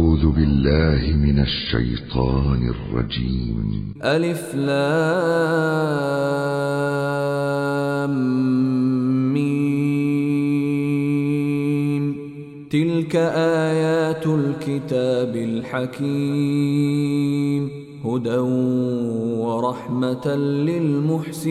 أعوذ بالله من الشيطان الرجيم. ألف لام ميم. تلك آيات الكتاب الحكيم. هدى ورحمة للمحسنين.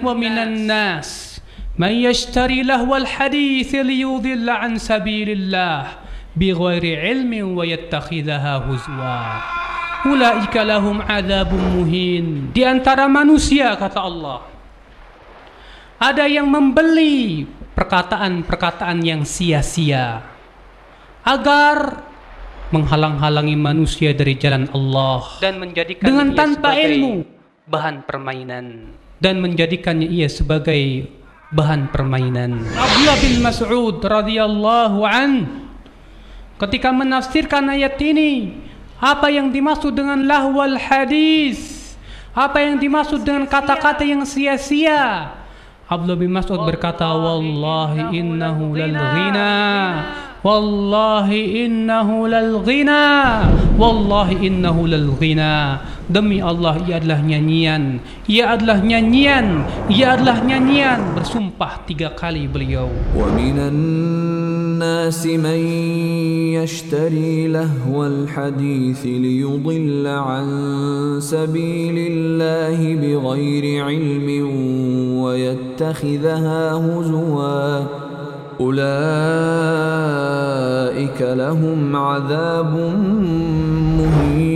ومن الناس من يشتري لهو الحديث ليضل عن سبيل الله بغير علم ويتخذها هزوا أولئك لهم عذاب muhin di antara manusia kata Allah ada yang membeli perkataan-perkataan yang sia-sia agar menghalang-halangi manusia dari jalan Allah dan menjadikan dengan tanpa ilmu bahan permainan dan menjadikannya ia sebagai bahan permainan. Abdullah bin Mas'ud radhiyallahu an ketika menafsirkan ayat ini, apa yang dimaksud dengan lahwal hadis? Apa yang dimaksud dengan kata-kata yang sia-sia? Abdullah bin Mas'ud berkata, "Wallahi innahu lal ghina." والله إنه للغنى والله إنه للغنى. دمي الله يا adalah نيان يا adalah نيان يا adalah نيان bersumpah tiga kali beliau. ومن الناس من يشتري لهو الحديث ليضل عن سبيل الله بغير علم ويتخذها هزواً أولئك لهم عذاب مهين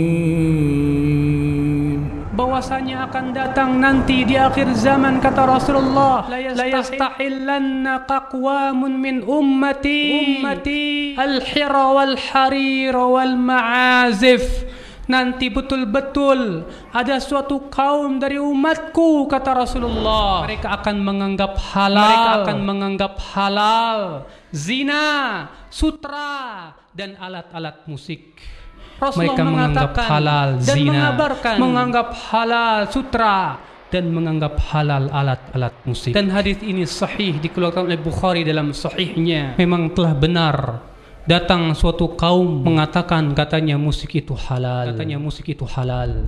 bahwasanya akan datang nanti di akhir zaman kata Rasulullah la yastahillanna qaqwamun min ummati ummati al-hira wal harir wal ma'azif nanti betul-betul ada suatu kaum dari umatku kata Rasulullah. Mereka akan menganggap halal. Mereka akan menganggap halal. Zina sutra dan alat-alat musik. Rasulullah mereka menganggap halal dan zina. mengabarkan. Menganggap halal sutra dan menganggap halal alat-alat musik. Dan hadis ini sahih dikeluarkan oleh Bukhari dalam sahihnya. Memang telah benar datang suatu kaum mengatakan katanya musik itu halal katanya musik itu halal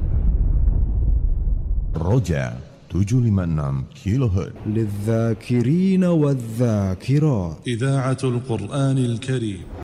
رجاء 756 كيلو هرتز للذاكرين والذاكرات إذاعة القرآن الكريم